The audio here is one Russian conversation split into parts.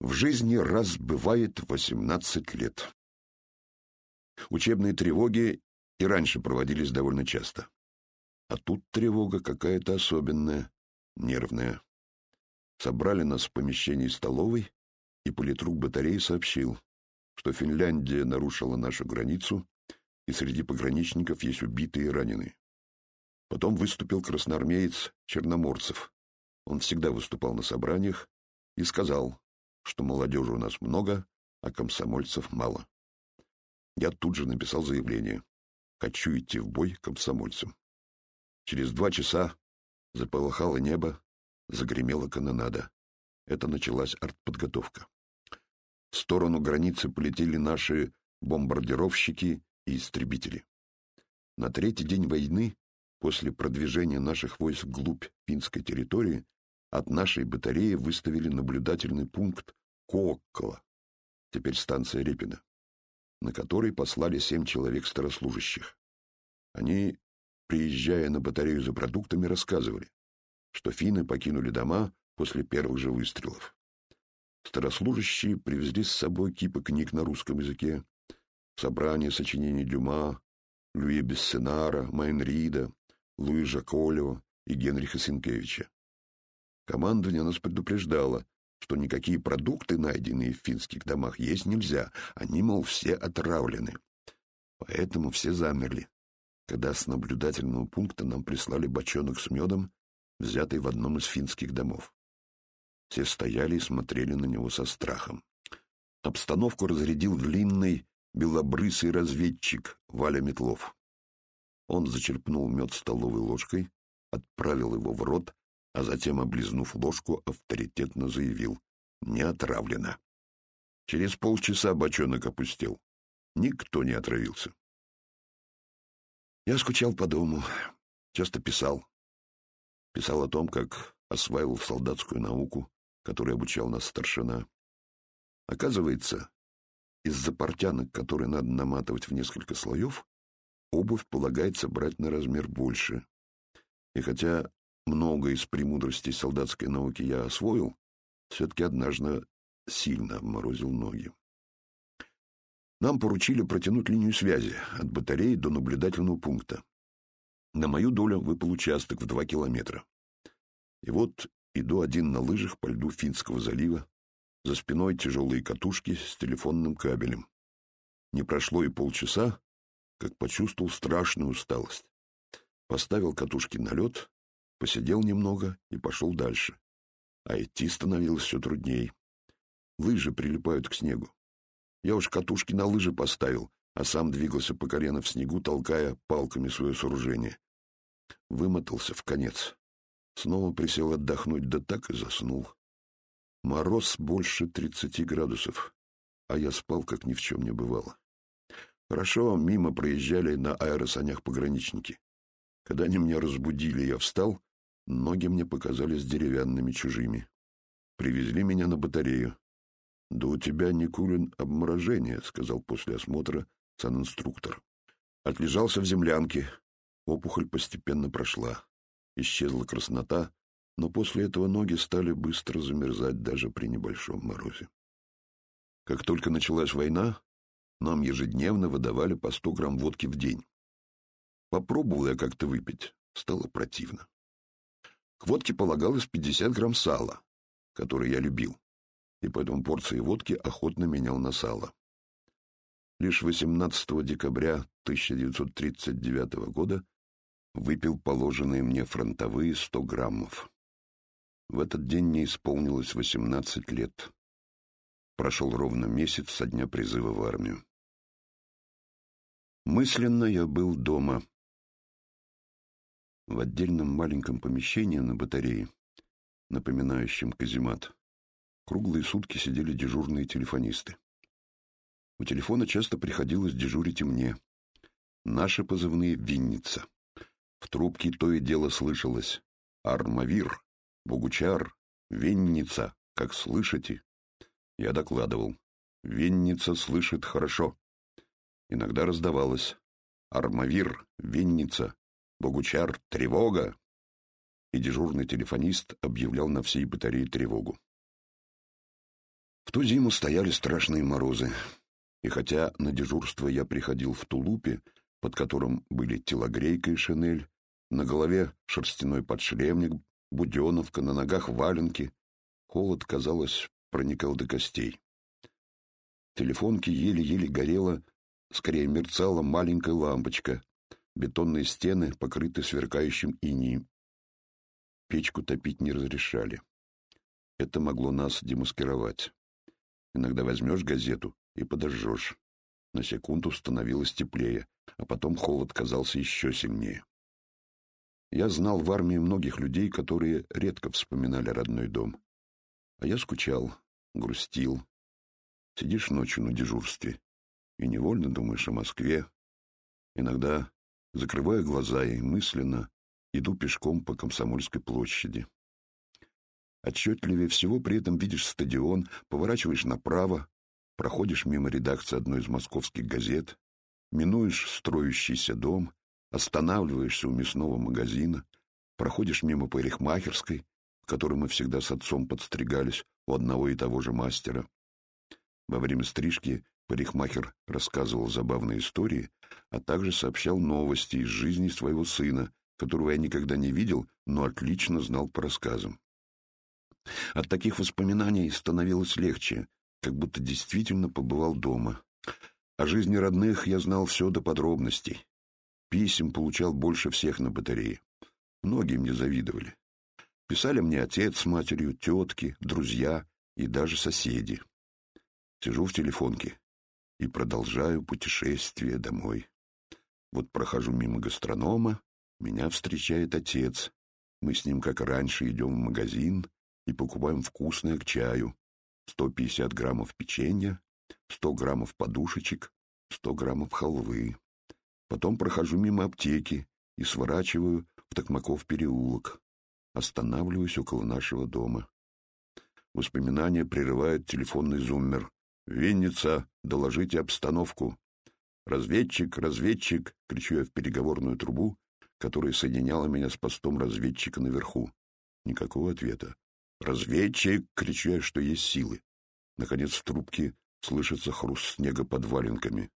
В жизни раз бывает 18 лет. Учебные тревоги и раньше проводились довольно часто. А тут тревога какая-то особенная, нервная. Собрали нас в помещении столовой, и политрук батареи сообщил, что Финляндия нарушила нашу границу, и среди пограничников есть убитые и раненые. Потом выступил красноармеец Черноморцев. Он всегда выступал на собраниях и сказал, что молодежи у нас много, а комсомольцев мало. Я тут же написал заявление. Хочу идти в бой комсомольцам. Через два часа заполыхало небо, загремела канонада. Это началась артподготовка. В сторону границы полетели наши бомбардировщики и истребители. На третий день войны, после продвижения наших войск вглубь финской территории, от нашей батареи выставили наблюдательный пункт Кооккола, теперь станция Репина, на который послали семь человек старослужащих. Они, приезжая на батарею за продуктами, рассказывали, что финны покинули дома после первых же выстрелов. Старослужащие привезли с собой кипы книг на русском языке, собрание сочинений Дюма, Луи Бессенара, Майнрида, Луи Жаколева и Генриха Синкевича. Командование нас предупреждало, что никакие продукты, найденные в финских домах, есть нельзя, они, мол, все отравлены. Поэтому все замерли, когда с наблюдательного пункта нам прислали бочонок с медом, взятый в одном из финских домов. Все стояли и смотрели на него со страхом. Обстановку разрядил длинный, белобрысый разведчик Валя Метлов. Он зачерпнул мед столовой ложкой, отправил его в рот, а затем, облизнув ложку, авторитетно заявил «Не отравлено». Через полчаса бочонок опустел. Никто не отравился. Я скучал по дому, часто писал. Писал о том, как осваивал солдатскую науку, которой обучал нас старшина. Оказывается, из-за портянок, которые надо наматывать в несколько слоев, обувь полагается брать на размер больше. И хотя много из премудростей солдатской науки я освоил, все-таки однажды сильно обморозил ноги. Нам поручили протянуть линию связи от батареи до наблюдательного пункта. На мою долю выпал участок в два километра. И вот иду один на лыжах по льду Финского залива, за спиной тяжелые катушки с телефонным кабелем. Не прошло и полчаса, как почувствовал страшную усталость. Поставил катушки на лед посидел немного и пошел дальше. А идти становилось все трудней. Лыжи прилипают к снегу. Я уж катушки на лыжи поставил, а сам двигался по колено в снегу, толкая палками свое сооружение. Вымотался в конец. Снова присел отдохнуть, да так и заснул. Мороз больше тридцати градусов, а я спал, как ни в чем не бывало. Хорошо, мимо проезжали на аэросанях пограничники. Когда они меня разбудили, я встал Ноги мне показались деревянными чужими. Привезли меня на батарею. «Да у тебя, Никулин, обморожение», — сказал после осмотра санинструктор. Отлежался в землянке. Опухоль постепенно прошла. Исчезла краснота, но после этого ноги стали быстро замерзать даже при небольшом морозе. Как только началась война, нам ежедневно выдавали по сто грамм водки в день. Попробовал я как-то выпить, стало противно. К водке полагалось 50 грамм сала, которое я любил, и поэтому порции водки охотно менял на сало. Лишь 18 декабря 1939 года выпил положенные мне фронтовые 100 граммов. В этот день мне исполнилось 18 лет. Прошел ровно месяц со дня призыва в армию. Мысленно я был дома, в отдельном маленьком помещении на батарее, напоминающем каземат, круглые сутки сидели дежурные телефонисты. У телефона часто приходилось дежурить и мне. Наши позывные «Винница». В трубке то и дело слышалось «Армавир», «Богучар», «Винница», как слышите? Я докладывал. «Винница слышит хорошо». Иногда раздавалось «Армавир», «Винница», Богучар, тревога!» И дежурный телефонист объявлял на всей батарее тревогу. В ту зиму стояли страшные морозы, и хотя на дежурство я приходил в тулупе, под которым были телогрейка и шинель, на голове шерстяной подшлемник, буденовка, на ногах валенки, холод, казалось, проникал до костей. Телефонки еле-еле горела, скорее мерцала маленькая лампочка, бетонные стены покрыты сверкающим инием. Печку топить не разрешали. Это могло нас демаскировать. Иногда возьмешь газету и подожжешь. На секунду становилось теплее, а потом холод казался еще сильнее. Я знал в армии многих людей, которые редко вспоминали родной дом. А я скучал, грустил. Сидишь ночью на дежурстве и невольно думаешь о Москве. Иногда закрываю глаза и мысленно иду пешком по Комсомольской площади. Отчетливее всего при этом видишь стадион, поворачиваешь направо, проходишь мимо редакции одной из московских газет, минуешь строящийся дом, останавливаешься у мясного магазина, проходишь мимо парикмахерской, в которой мы всегда с отцом подстригались у одного и того же мастера. Во время стрижки парикмахер рассказывал забавные истории, а также сообщал новости из жизни своего сына, которого я никогда не видел, но отлично знал по рассказам. От таких воспоминаний становилось легче, как будто действительно побывал дома. О жизни родных я знал все до подробностей. Писем получал больше всех на батарее. Многие мне завидовали. Писали мне отец с матерью, тетки, друзья и даже соседи. Сижу в телефонке и продолжаю путешествие домой. Вот прохожу мимо гастронома, меня встречает отец. Мы с ним, как раньше, идем в магазин и покупаем вкусное к чаю. 150 граммов печенья, 100 граммов подушечек, 100 граммов халвы. Потом прохожу мимо аптеки и сворачиваю в Токмаков переулок. Останавливаюсь около нашего дома. Воспоминания прерывает телефонный зуммер. «Винница, доложите обстановку». «Разведчик, разведчик!» — кричу я в переговорную трубу, которая соединяла меня с постом разведчика наверху. Никакого ответа. «Разведчик!» — кричу я, что есть силы. Наконец в трубке слышится хруст снега под валенками.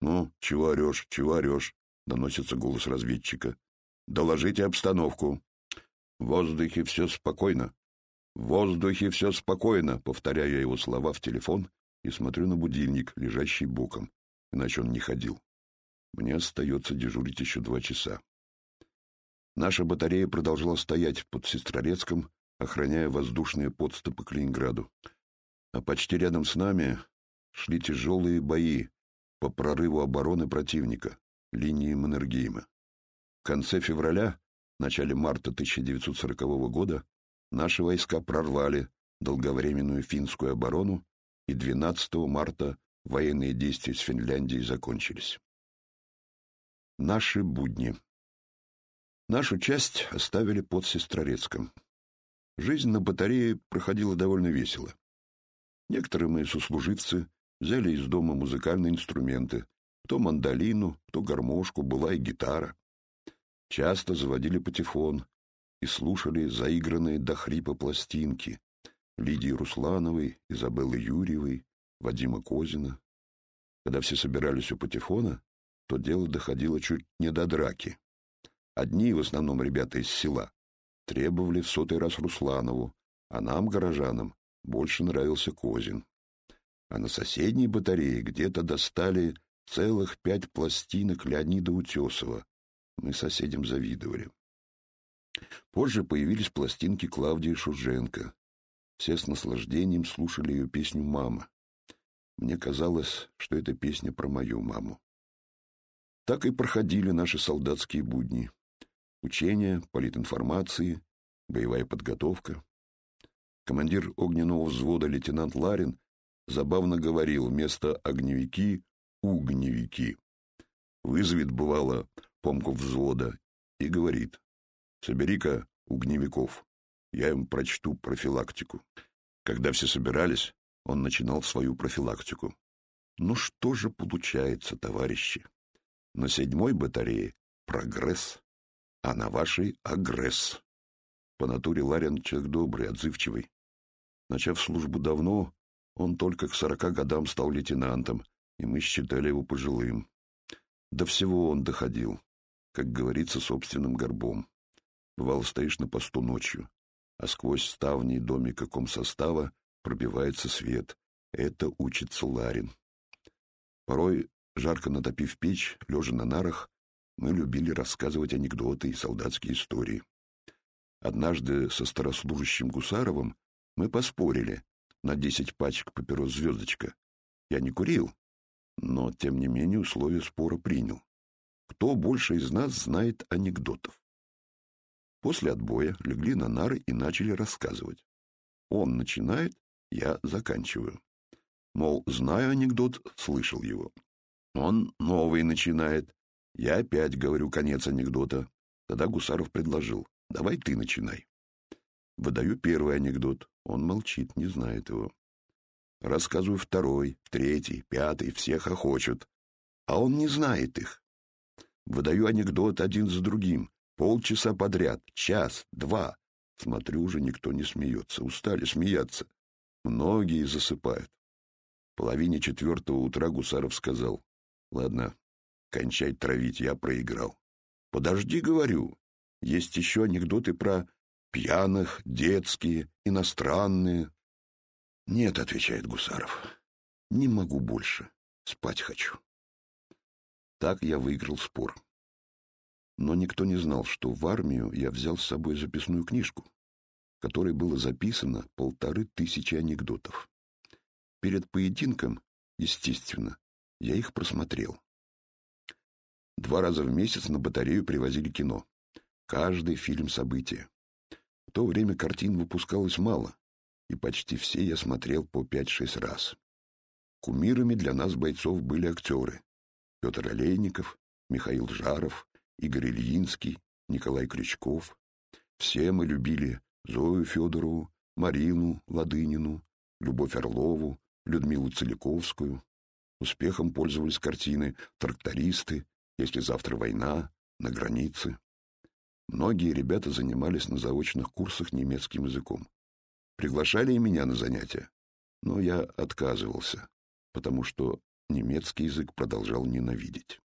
«Ну, чего орешь, чего орешь?» — доносится голос разведчика. «Доложите обстановку». «В воздухе все спокойно». «В воздухе все спокойно», — повторяю я его слова в телефон и смотрю на будильник, лежащий боком, иначе он не ходил. Мне остается дежурить еще два часа. Наша батарея продолжала стоять под Сестрорецком, охраняя воздушные подступы к Ленинграду. А почти рядом с нами шли тяжелые бои по прорыву обороны противника, линии Маннергейма. В конце февраля, начале марта 1940 года наши войска прорвали долговременную финскую оборону, и 12 марта военные действия с Финляндией закончились. Наши будни. Нашу часть оставили под Сестрорецком. Жизнь на батарее проходила довольно весело. Некоторые мои сослуживцы взяли из дома музыкальные инструменты, то мандолину, то гармошку, была и гитара. Часто заводили патефон и слушали заигранные до хрипа пластинки Лидии Руслановой, Изабеллы Юрьевой, Вадима Козина. Когда все собирались у патефона, то дело доходило чуть не до драки. Одни, в основном ребята из села, требовали в сотый раз Русланову, а нам, горожанам, больше нравился Козин а на соседней батарее где-то достали целых пять пластинок Леонида Утесова. Мы соседям завидовали. Позже появились пластинки Клавдии Шуженко. Все с наслаждением слушали ее песню «Мама». Мне казалось, что это песня про мою маму. Так и проходили наши солдатские будни. Учения, политинформации, боевая подготовка. Командир огненного взвода лейтенант Ларин забавно говорил вместо огневики — угневики. Вызовет, бывало, помку взвода и говорит, собери-ка угневиков, я им прочту профилактику. Когда все собирались, он начинал свою профилактику. Ну что же получается, товарищи? На седьмой батарее прогресс, а на вашей агресс. По натуре Ларин человек добрый, отзывчивый. Начав службу давно, Он только к сорока годам стал лейтенантом, и мы считали его пожилым. До всего он доходил, как говорится, собственным горбом. Бывало, стоишь на посту ночью, а сквозь ставни домика комсостава пробивается свет. Это учится Ларин. Порой, жарко натопив печь, лежа на нарах, мы любили рассказывать анекдоты и солдатские истории. Однажды со старослужащим Гусаровым мы поспорили на десять пачек папирос «Звездочка». Я не курил, но, тем не менее, условия спора принял. Кто больше из нас знает анекдотов? После отбоя легли на нары и начали рассказывать. Он начинает, я заканчиваю. Мол, знаю анекдот, слышал его. Он новый начинает. Я опять говорю конец анекдота. Тогда Гусаров предложил. Давай ты начинай. Выдаю первый анекдот. Он молчит, не знает его. Рассказываю второй, третий, пятый, всех охочут. А он не знает их. Выдаю анекдот один за другим. Полчаса подряд, час, два. Смотрю, уже никто не смеется. Устали смеяться. Многие засыпают. В половине четвертого утра Гусаров сказал. Ладно, кончай травить, я проиграл. Подожди, говорю. Есть еще анекдоты про пьяных, детские, иностранные. Нет, отвечает Гусаров. Не могу больше. Спать хочу. Так я выиграл спор но никто не знал, что в армию я взял с собой записную книжку, в которой было записано полторы тысячи анекдотов. Перед поединком, естественно, я их просмотрел. Два раза в месяц на батарею привозили кино. Каждый фильм события. В то время картин выпускалось мало, и почти все я смотрел по пять-шесть раз. Кумирами для нас, бойцов, были актеры. Петр Олейников, Михаил Жаров, Игорь Ильинский, Николай Крючков. Все мы любили Зою Федорову, Марину Ладынину, Любовь Орлову, Людмилу Целиковскую. Успехом пользовались картины «Трактористы», «Если завтра война», «На границе». Многие ребята занимались на заочных курсах немецким языком. Приглашали и меня на занятия, но я отказывался, потому что немецкий язык продолжал ненавидеть.